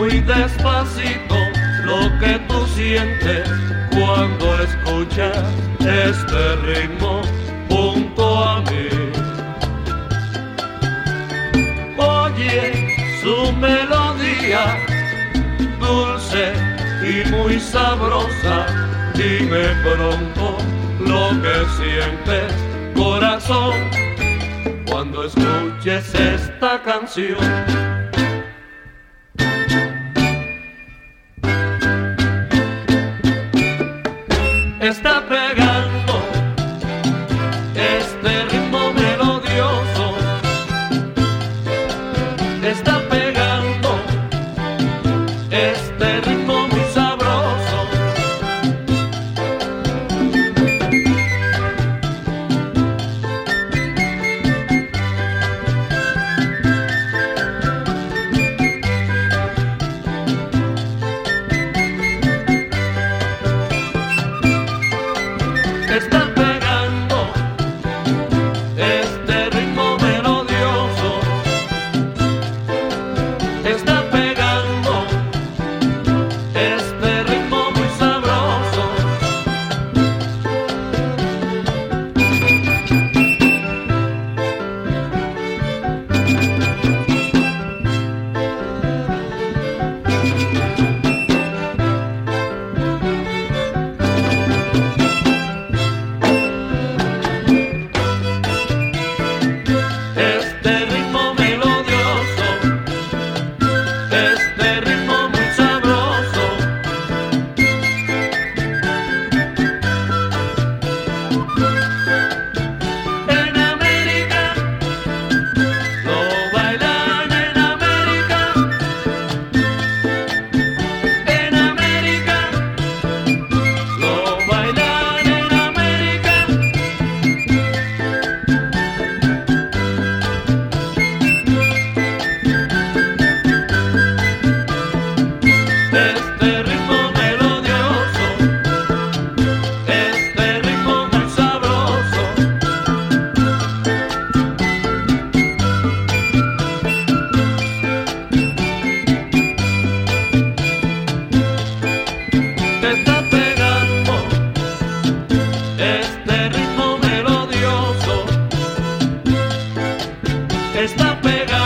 muy despacito lo que tú sientes cuando escuchas este ritmo junto a mí. Oye su melodía dulce y muy sabrosa, dime pronto lo que sientes corazón cuando escuches esta canción. está pegando. despertar. Música Omega.